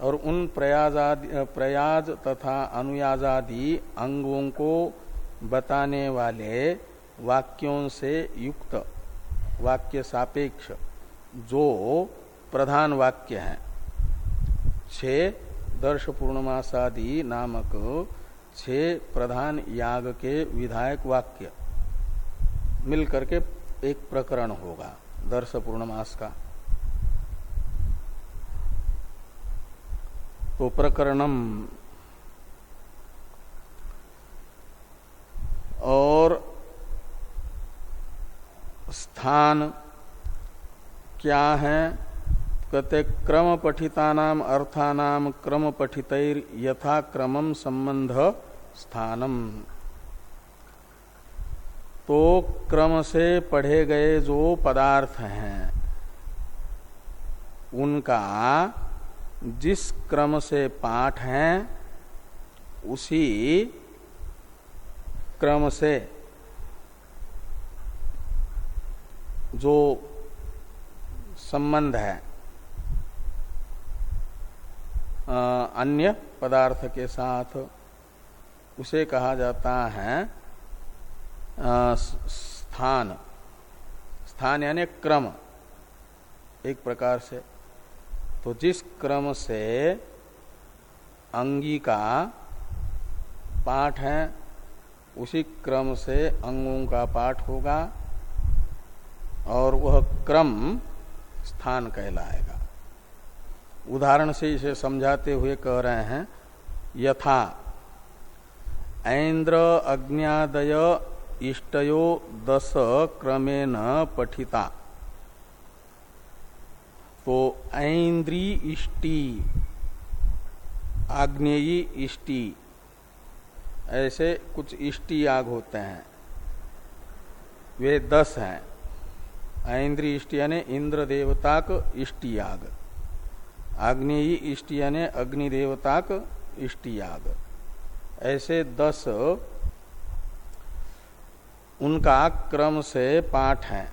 A: और उन प्रयाजादि, प्रयाज तथा अनुयाजादि अंगों को बताने वाले वाक्यों से युक्त वाक्य सापेक्ष जो प्रधान वाक्य है। छे दर्श पूर्णमासादि नामक छे प्रधान याग के विधायक वाक्य। मिलकर के एक प्रकरण होगा, दर्श पूर्णमास का। तो प्रकरणम, और स्थान क्या है? कहते क्रम पठितानाम अर्थानाम क्रम पठितर यथा क्रमम संबंध स्थानम। तो क्रम से पढ़े गए जो पदार्थ हैं, उनका जिस क्रम से पाठ है, उसी क्रम से जो संबंध है अन्य पदार्थ के साथ उसे कहा जाता है आ, स्थान। स्थान यानी क्रम एक प्रकार से। तो जिस क्रम से अंगी का पाठ है उसी क्रम से अंगों का पाठ होगा और वह क्रम स्थान कहलाएगा। उदाहरण से इसे समझाते हुए कह रहे हैं यथा। ऐन्द्र अज्ञादय इष्टयो दस क्रमेण पठिता। तो ऐन्द्री इष्टि, आग्नेयी इष्टि, ऐसे कुछ इष्टि इष्टियाग होते हैं। वे दस हैं। ऐन्द्री इष्टि यानी इंद्र देवताक इष्टियाग आग्नेयी इष्टि यानी अग्निदेवताक इष्टियाग ऐसे दस उनका क्रम से पाठ है।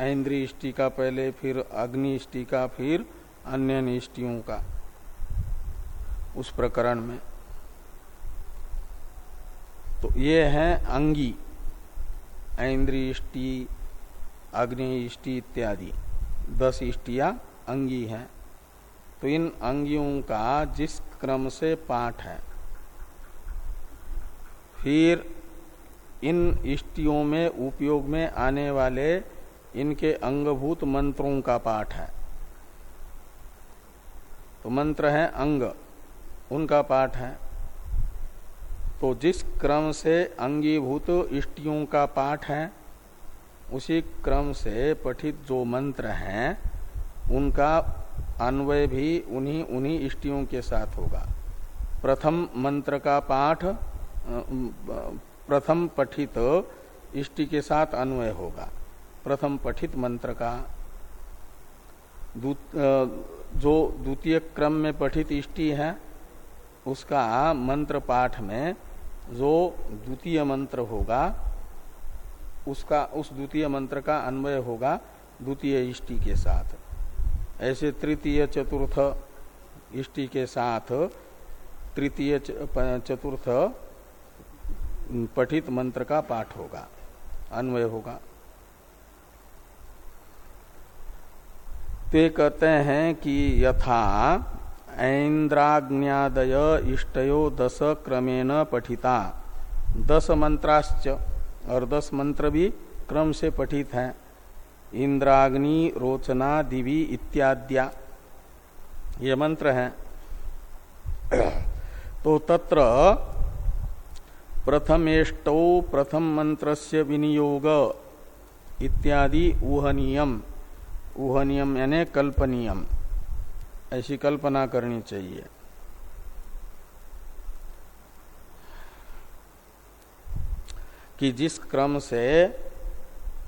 A: ऐन्द्री इष्टि का पहले, फिर अग्नि इष्टि का, फिर अन्य निष्टियों का, उस प्रकरण में। तो ये है अंगी ऐन्द्री इष्टि, अग्नि इष्टि इत्यादि। दस इष्टिया अंगी हैं। तो इन अंगियों का जिस क्रम से पाठ है, फिर इन इष्टियों में उपयोग में आने वाले इनके अंगभूत मंत्रों का पाठ है। तो मंत्र है अंग, उनका पाठ है। तो जिस क्रम से अंगीभूत इष्टियों का पाठ है, उसी क्रम से पठित जो मंत्र हैं, उनका अन्वय भी उन्हीं उन्हीं इष्टियों के साथ होगा। प्रथम मंत्र का पाठ प्रथम पठित इष्टि के साथ अन्वय होगा। प्रथम पठित मंत्र का जो द्वितीय क्रम में पठित इष्टि है, उसका मंत्र पाठ में जो द्वितीय मंत्र होगा, उसका, उस द्वितीय मंत्र का अन्वय होगा द्वितीय इष्टि के साथ। ऐसे तृतीय चतुर्थ इष्टि के साथ तृतीय चतुर्थ पठित मंत्र का पाठ होगा, अन्वय होगा। ते कहते हैं कि यथा ऐन्द्राग्ञादय इष्टयो दस क्रमेण पठिता। दस मंत्राश्च और दस मंत्र भी क्रम से पठित हैं। इंद्राग्नि, रोचना, दिवी इत्याद्या। ये मंत्र हैं। तो तत्र प्रथमेष्टौ प्रथम मंत्रस्य विनियोग इत्यादि ऊहनियम। ऊहनियम यानी कल्पनियम। ऐसी कल्पना करनी चाहिए। कि जिस क्रम से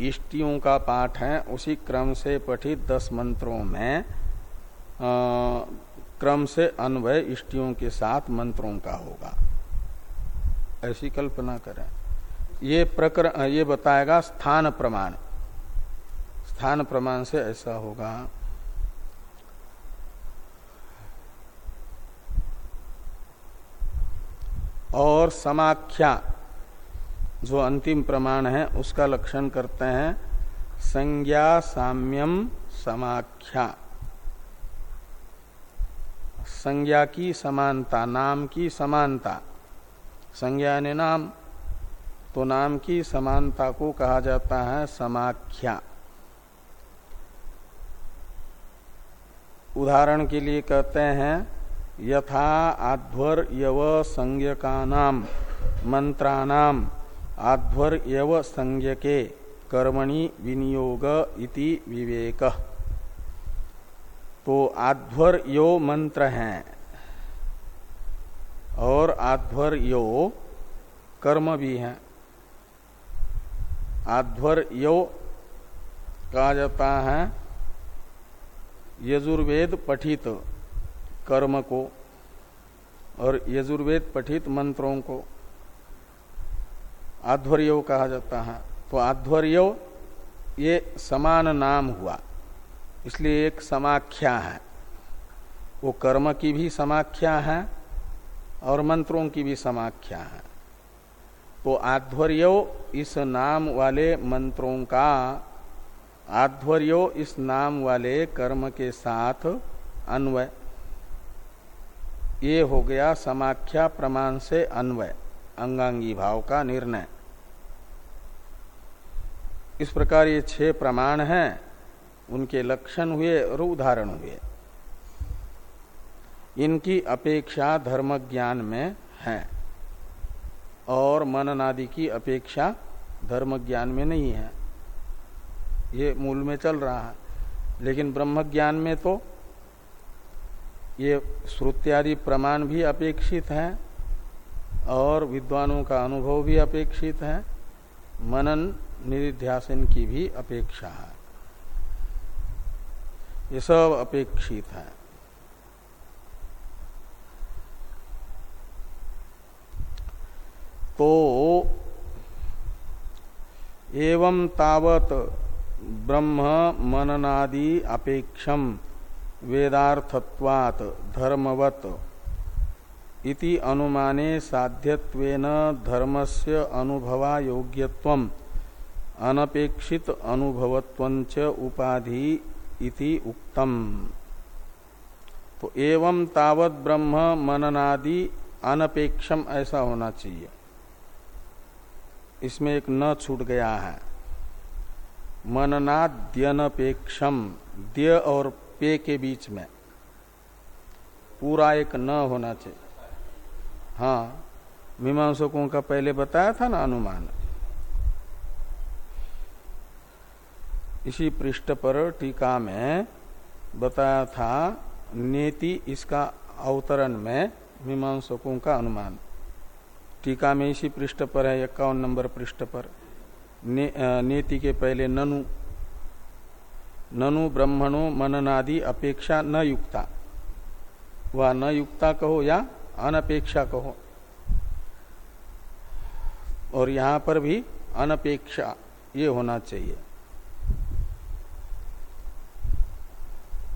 A: इष्टियों का पाठ है उसी क्रम से पठित दस मंत्रों में आ, क्रम से अन्वय इष्टियों के साथ मंत्रों का होगा। ऐसी कल्पना करें। ये प्रकर ये बताएगा स्थान प्रमाण। स्थान प्रमाण से ऐसा होगा और समाख्या। जो अंतिम प्रमाण है, उसका लक्षण करते हैं, संज्ञा साम्यम समाख्या। संज्ञा की समानता, नाम की समानता। संज्ञा ने नाम। तो नाम की समानता को कहा जाता है समाख्या। उदाहरण के लिए कहते हैं, यथा आध्वर यव संज्ञ का नाम मंत्राणाम आध्वर एव संज्ञके कर्मणि विनियोग इति विवेक। तो आध्वर यो मंत्र है और आध्वर यो कर्म भी है। आध्वर यो कहा जाता है यजुर्वेद पठित कर्म को और यजुर्वेद पठित मंत्रों को। आध्वर्य कहा जाता है। तो आध्वर्य, ये समान नाम हुआ। इसलिए एक समाख्या है। वो कर्म की भी समाख्या है और मंत्रों की भी समाख्या है। तो आध्वर्यो, इस नाम वाले मंत्रों का आध्वर्यो, इस नाम वाले कर्म के साथ अन्वय। ये हो गया समाख्या प्रमाण से अन्वय। अंगांगी भाव का निर्णय। इस प्रकार ये छह प्रमाण हैं। उनके लक्षण हुए और उदाहरण हुए। इनकी अपेक्षा धर्म ज्ञान में है और मननादि की अपेक्षा धर्म ज्ञान में नहीं है। ये मूल में चल रहा है। लेकिन ब्रह्म ज्ञान में तो ये श्रुत्यादि प्रमाण भी अपेक्षित है। और विद्वानों का अनुभव भी अपेक्षित है। मनन निधिध्यासन की भी अपेक्षा है। ये सब अपेक्षित है। तो एवं तावत ब्रह्म मननादि अपेक्षम वेदार्थत्वात् धर्मवत इति अनुमाने साध्यत्वेन धर्मस्य अनुभवा योग्यत्वम अनपेक्षित अनुभवत्वंच उपाधि इति उक्तम। तो एवं तावत ब्रह्म मननादि अनपेक्षम ऐसा होना चाहिए। इसमें एक न छूट गया है। मननाद्यनपेक्षम, द्य और पे के बीच में पूरा एक न होना चाहिए। हाँ मीमांसकों का पहले बताया था ना अनुमान। इसी पृष्ठ पर टीका में बताया था नेति इसका अवतरण में मीमांसकों का अनुमान। टीका में इसी पृष्ठ पर है इक्यावन नंबर पृष्ठ पर। ने, नेति के पहले ननु ननु ब्रह्मणो मननादि अपेक्षा न युक्ता। वह न युक्ता कहो या अनपेक्षा कहो। और यहाँ पर भी अनपेक्षा, ये होना चाहिए।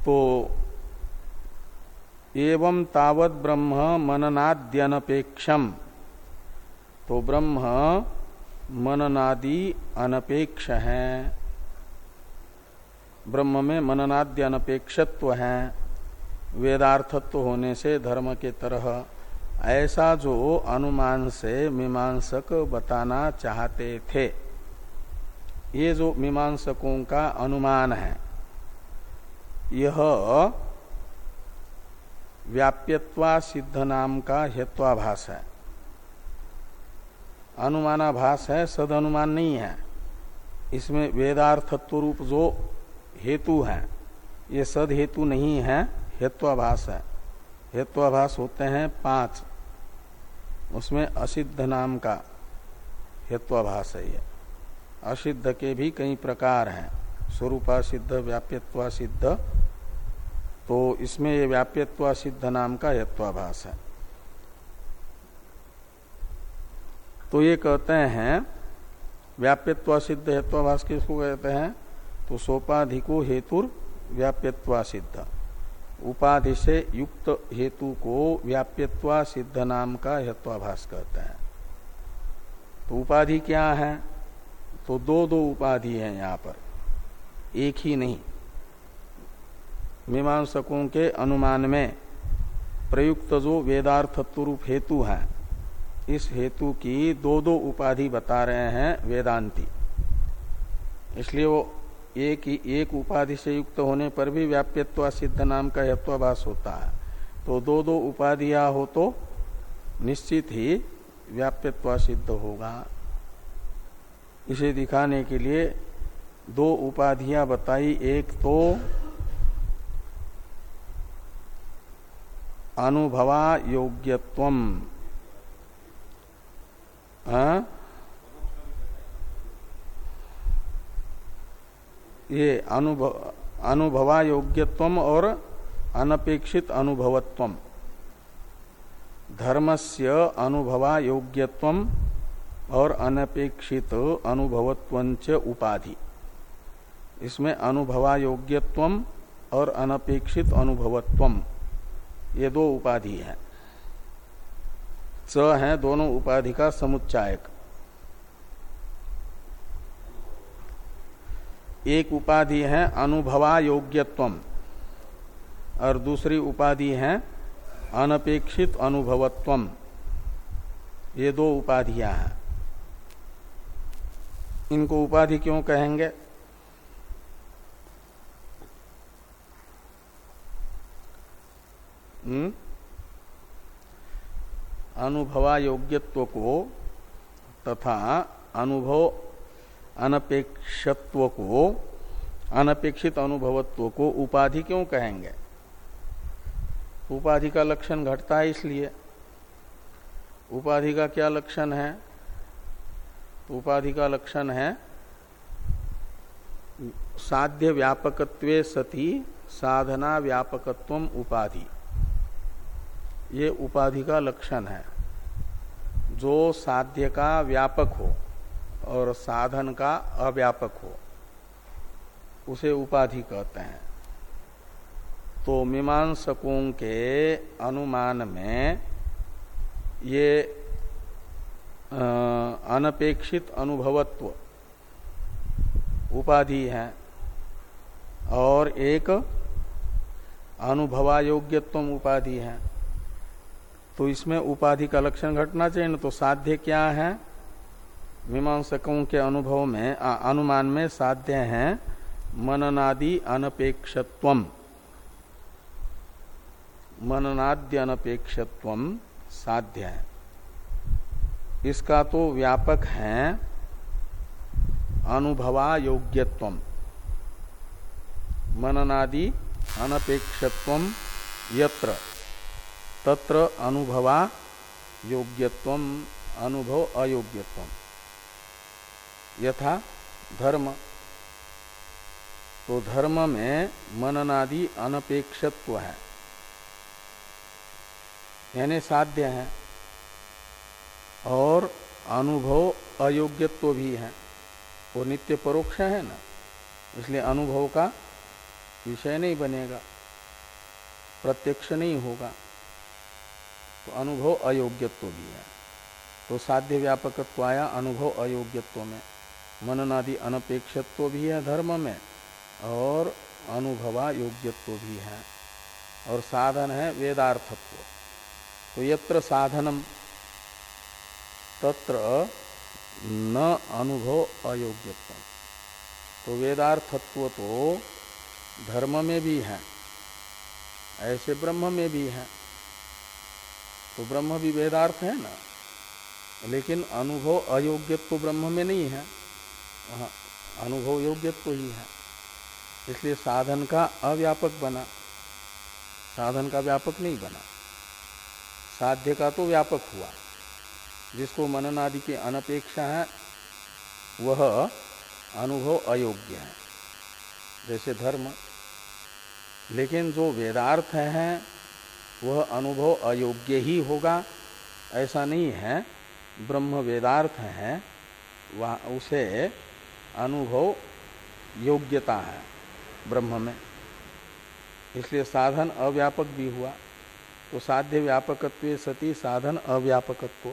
A: तो एवं तावत ब्रह्म मननाद्यनपेक्षम। तो ब्रह्म मननादि अनपेक्ष है। ब्रह्म में मननाद्य अनपेक्षत्व है, वेदार्थत्व होने से धर्म के तरह। ऐसा जो अनुमान से मीमांसक बताना चाहते थे। ये जो मीमांसकों का अनुमान है, यह व्याप्यत्वा सिद्ध नाम का हेत्वाभास है। अनुमानाभास है सद अनुमान नहीं है। इसमें वेदार्थत्व रूप जो हेतु है, ये सद हेतु नहीं है, हेत्वाभास है। हेत्वाभास होते हैं पाँच। उसमें असिद्ध नाम का हेत्वाभास है ये। असिद्ध के भी कई प्रकार हैं। स्वरूपा सिद्ध व्याप्यत्वा सिद्ध तो इसमें ये व्याप्यत्वा सिद्ध नाम का हेत्वाभास है। तो ये कहते हैं व्याप्यत्वा सिद्ध हेत्वाभास किसको कहते हैं? तो सोपाधिको हेतुर व्याप्यत्वा सिद्ध उपाधि से युक्त हेतु को व्याप्यत्वा सिद्ध नाम का हेत्वाभास कहते हैं। तो उपाधि क्या है? तो दो दो उपाधि है यहाँ पर। एक ही नहीं। मीमांसकों के अनुमान में प्रयुक्त जो वेदार्थत्व रूप हेतु है, इस हेतु की दो दो उपाधि बता रहे हैं वेदांती। इसलिए वो एक ही, एक उपाधि से युक्त होने पर भी व्याप्यत्व सिद्ध नाम का यत्वाभास होता है। तो दो दो उपाधियाँ हो तो निश्चित ही व्याप्यत्व सिद्ध होगा। इसे दिखाने के लिए दो उपाधियाँ बताई। एक तो अनुभवा योग्यत्वम ये अनुभव अनुभवा और अनपेक्षित अनुभवत्व धर्मस्य अनुभवा योग्यत्व और अनपेक्षित अनुभवत्व उपाधि। इसमें अनुभवा और अनपेक्षित अनुभवत्व ये दो उपाधि है। च है दोनों उपाधि का समुच्चायक। एक उपाधि है अनुभवा योग्यत्व और दूसरी उपाधि है अनपेक्षित अनुभवत्व ये दो उपाधियाँ हैं। इनको उपाधि क्यों कहेंगे? हम्म? अनुभवा योग्यत्व को तथा अनुभव अनपेक्षत्व को अनपेक्षित अनुभवत्व को उपाधि क्यों कहेंगे? उपाधि का लक्षण घटता है इसलिए। उपाधि का क्या लक्षण है? उपाधि का लक्षण है, साध्य व्यापकत्वे सती, साधना व्यापकत्व उपाधि। ये उपाधि का लक्षण है। जो साध्य का व्यापक हो। और साधन का अव्यापक हो। उसे उपाधि कहते हैं। तो मीमांसकों के अनुमान में ये अनपेक्षित अनुभवत्व उपाधि है और एक अनुभवायोग्यत्व उपाधि है। तो इसमें उपाधि का लक्षण घटना चाहिए ना तो साध्य क्या है? मीमांसकों के अनुभव में आ, अनुमान में साध्य है मननादि अनपेक्षत्व मननाद्य अनपेक्षत्व साध्य है। इसका तो व्यापक है अनुभवा योग्यत्व मननादि अनपेक्षत्व यत्र तत्र अनुभवा योग्यत्व अनुभव अयोग्यत्व यथा धर्म। तो धर्म में मननादि अनपेक्षत्व है। यानी साध्य है। और अनुभव अयोग्यत्व भी है। वो नित्य परोक्ष है ना? इसलिए अनुभव का विषय नहीं बनेगा। प्रत्यक्ष नहीं होगा। तो अनुभव अयोग्यत्व भी है। तो साध्य व्यापकत्व आया अनुभव अयोग्यत्व में। मननादि अनपेक्षत्व भी है धर्म में, और अनुभवा योग्यत्व भी है। और साधन है वेदार्थत्व। तो यत्र साधनम, तत्र न अनुभव अयोग्यत्व तो वेदार्थत्व तो धर्म में भी है, ऐसे ब्रह्म में भी है। तो ब्रह्म भी वेदार्थ है ना, लेकिन अनुभव अयोग्यत्व ब्रह्म में नहीं है। अनुभव योग्यत्व ही है। इसलिए साधन का अव्यापक बना। साधन का व्यापक नहीं बना। साध्य का तो व्यापक हुआ। जिसको मनन आदि की अनपेक्षा है, वह अनुभव अयोग्य है। जैसे धर्म। लेकिन जो वेदार्थ है, वह अनुभव अयोग्य ही होगा। ऐसा नहीं है। ब्रह्म वेदार्थ है, वह उसे अनुभव योग्यता है ब्रह्म में। इसलिए साधन अव्यापक भी हुआ। तो साध्य व्यापकत्व सती साधन अव्यापकत्व।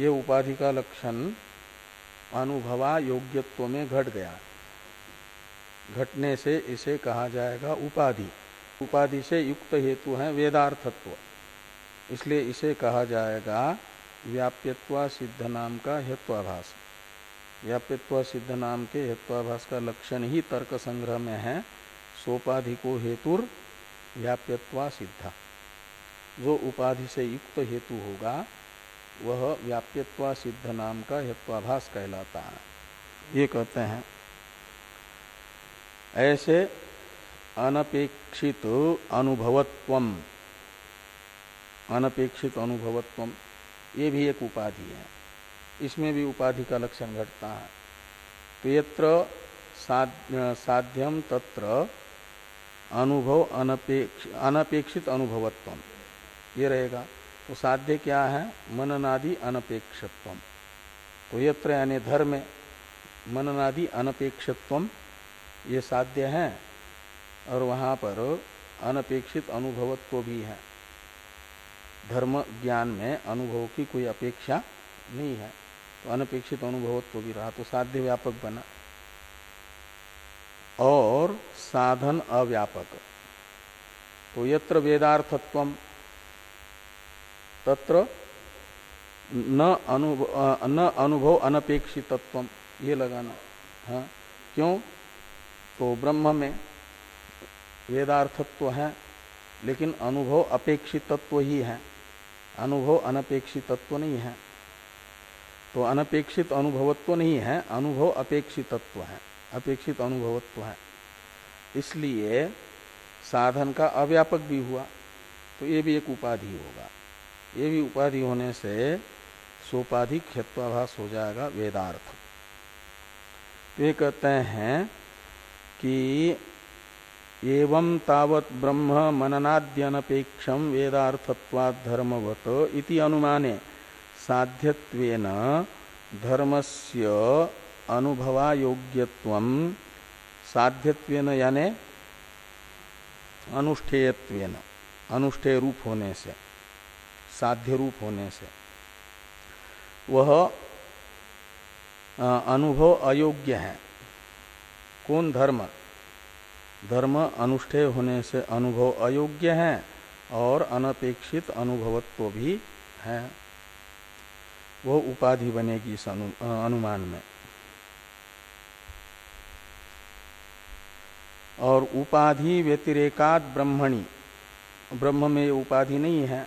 A: ये उपाधि का लक्षण अनुभवा योग्यत्व में घट गया। घटने से इसे कहा जाएगा उपाधि। उपाधि से युक्त हेतु है वेदार्थत्व। इसलिए इसे कहा जाएगा व्याप्यत्वा सिद्ध नाम का हेत्वाभाष व्याप्यत्व सिद्ध नाम के हेत्वाभास का लक्षण ही तर्क संग्रह में है। सोपाधि को हेतुर व्याप्यत्वा सिद्धा। जो उपाधि से युक्त हेतु होगा, वह व्याप्यत्वा सिद्ध नाम का हेत्वाभास कहलाता है। ये कहते हैं। ऐसे अनपेक्षित अनुभवत्व अनपेक्षित अनुभवत्व ये भी एक उपाधि है। इसमें भी उपाधि का लक्षण घटता है। तो यत्र साध्यम तत्र अनुभव अनपेक्ष, अनपेक्षित अनुभवत्व। ये रहेगा तो साध्य क्या है? मननादि अनपेक्षत्व। तो यत्र यानी धर्म मननादि अनपेक्षत्व ये साध्य है, और वहाँ पर अनपेक्षित अनुभवत्व भी है। धर्म ज्ञान में अनुभव की कोई अपेक्षा नहीं है। तो अनपेक्षित अनुभवत्व भी रहा तो साध्य व्यापक बना। और साधन अव्यापक। तो यत्र वेदार्थत्व, तत्र न अनुभव न अनुभव अनपेक्षितत्व, ये लगाना। हाँ क्यों? तो ब्रह्म में वेदार्थत्व है, लेकिन अनुभव अपेक्षित तत्व ही है। अनुभव अनपेक्षित तत्व नहीं है। तो अनपेक्षित अनुभवत्व नहीं है, अनुभव अपेक्षित तत्व है, अपेक्षित अनुभवत्व है। इसलिए साधन का अव्यापक भी हुआ तो ये भी एक उपाधि होगा। ये भी उपाधि होने से सोपाधि क्षत्वाभास हो जाएगा वेदार्थ। तो ये कहते हैं कि एवं तावत ब्रह्म मननाद्यनपेक्षम वेदार्थत्वाद धर्मवत इति अनुमाने साध्यत्वेन धर्मस्य अनुभवायोग्यत्व, साध्यत्वेन यानी अनुष्ठेयत्वेन अनुष्ठेय रूप होने से साध्य रूप होने से। वह अनुभव अयोग्य है। कौन धर्म? धर्म अनुष्ठेय होने से अनुभव अयोग्य है और अनपेक्षित अनुभवत्व भी है। वो उपाधि बनेगी इस अनु, अनुमान में। और उपाधि व्यतिरेकात ब्रह्मणी। ब्रह्म में ये उपाधि नहीं है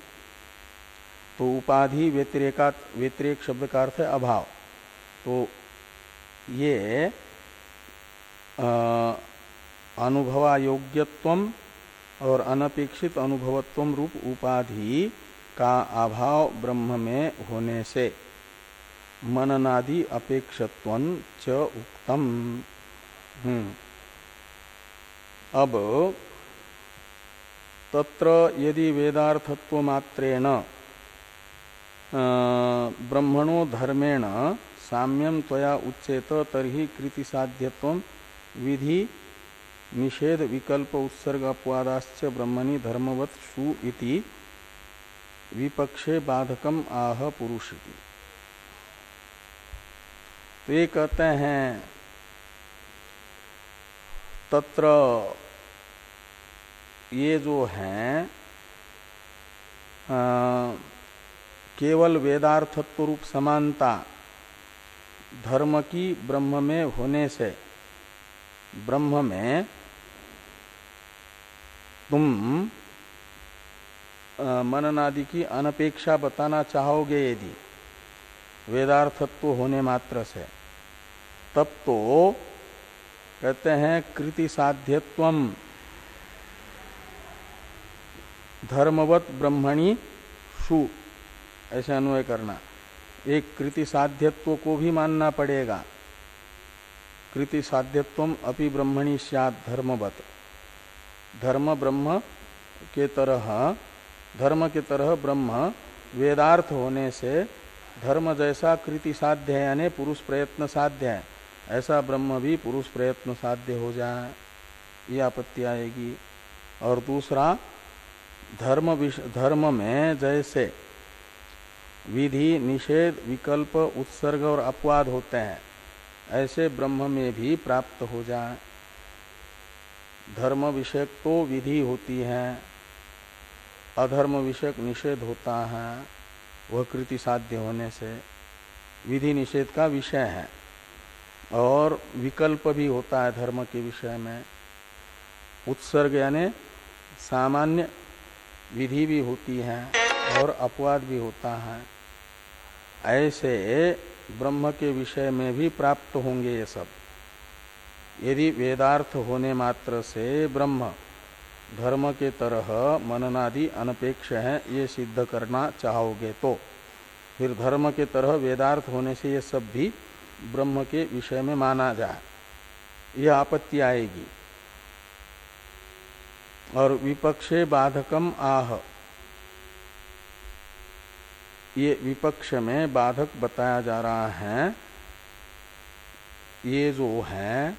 A: तो उपाधि व्यतिरेकात व्यतिरेक शब्द का अर्थ है अभाव। तो ये अनुभवायोग्यत्व और अनपेक्षित अनुभवत्व रूप उपाधि का अभाव ब्रह्म में होने से। मननादि अपेक्षत्व च उक्तम। हम्म। अब, तत्र यदि वेदार्थत्व मात्रेण ब्रह्मणो धर्मेण साम्यम त्वया उच्चेत तरी कृति साध्यत्व विधि निषेध विकल्प उत्सर्ग अपवादाश्च ब्रह्मणि धर्मवत शु इति विपक्षे बाधकम आह पुरुष की तो ये कहते हैं, तत्र ये जो है केवल वेदार्थत्व रूप समानता, धर्म की ब्रह्म में होने से, ब्रह्म में तुम मननादि की अनपेक्षा बताना चाहोगे यदि। वेदार्थत्व होने मात्र से। तब तो कहते हैं कृति साध्यत्व धर्मवत ब्रह्मणी शु। ऐसे अन्वय करना। एक कृति साध्यत्व को भी मानना पड़ेगा। कृति साध्यत्व अपि ब्रह्मणी सियाद धर्मवत। धर्म ब्रह्म के तरह, धर्म के तरह ब्रह्म वेदार्थ होने से धर्म जैसा कृति साध्य है, यानी पुरुष प्रयत्न साध्य है, ऐसा ब्रह्म भी पुरुष प्रयत्न साध्य हो जाए, ये आपत्ति आएगी। और दूसरा, धर्म धर्म में जैसे विधि, निषेध, विकल्प, उत्सर्ग और अपवाद होते हैं, ऐसे ब्रह्म में भी प्राप्त हो जाए। धर्म विषयक तो विधि होती है, अधर्म विषयक निषेध होता है। वह कृति साध्य होने से विधि निषेध का विषय है। और विकल्प भी होता है धर्म के विषय में। उत्सर्ग यानी सामान्य विधि भी होती है और अपवाद भी होता है। ऐसे ब्रह्म के विषय में भी प्राप्त होंगे ये सब। यदि वेदार्थ होने मात्र से ब्रह्म धर्म के तरह मननादि अनपेक्ष है ये सिद्ध करना चाहोगे तो। फिर धर्म के तरह वेदार्थ होने से ये सब भी ब्रह्म के विषय में माना जाए। यह आपत्ति आएगी। और विपक्षे बाधकम आह। ये विपक्ष में बाधक बताया जा रहा है, ये जो है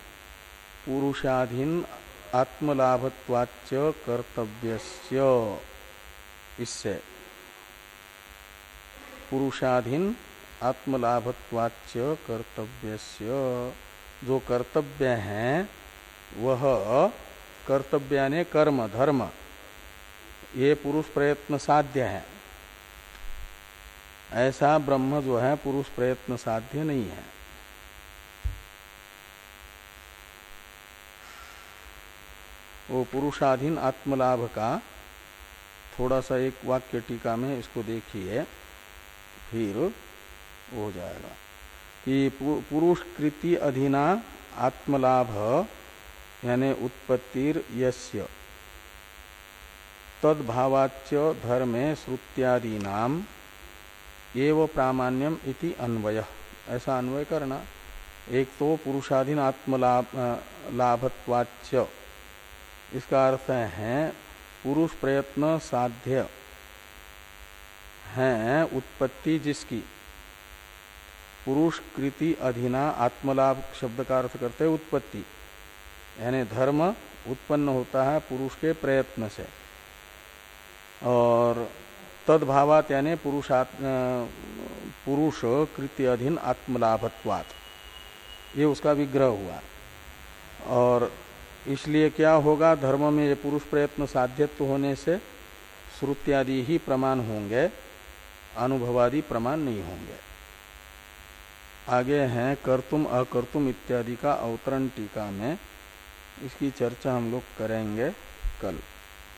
A: पुरुषाधीन आत्मलाभत्वाच कर्तव्यस्य। इससे। पुरुषाधीन आत्मलाभत्वाच कर्तव्यस्य। जो कर्तव्य है, वह कर्तव्य ने कर्म, धर्म। ये पुरुष प्रयत्न साध्य है। ऐसा ब्रह्म जो है, पुरुष प्रयत्न साध्य नहीं है। वो पुरुषाधीन आत्मलाभ का थोड़ा सा एक वाक्य टीका में इसको देखिए, फिर हो जाएगा कि पुरुष कृति अधीना आत्मलाभ, यानी उत्पत्तिर यस्य। तद्भावाच्य धर्मे श्रुत्यादि नाम एव प्रामाण्यम इति अन्वय। ऐसा अन्वय करना। एक तो पुरुषाधीन आत्मलाभ लाभत्वाच्य। इसका अर्थ है, पुरुष प्रयत्न साध्य है उत्पत्ति जिसकी। पुरुष कृति अधीना आत्मलाभ शब्द का अर्थ करते उत्पत्ति। यानी धर्म उत्पन्न होता है पुरुष के प्रयत्न से। और तदभावात यानी पुरुष कृति अधीन आत्मलाभत्वात। ये उसका विग्रह हुआ। और इसलिए क्या होगा? धर्म में ये पुरुष प्रयत्न साध्यत्व होने से श्रुत्यादि ही प्रमाण होंगे, अनुभवादि प्रमाण नहीं होंगे। आगे हैं, कर्तुम अकर्तुम इत्यादि का अवतरण टीका में इसकी चर्चा हम लोग करेंगे कल।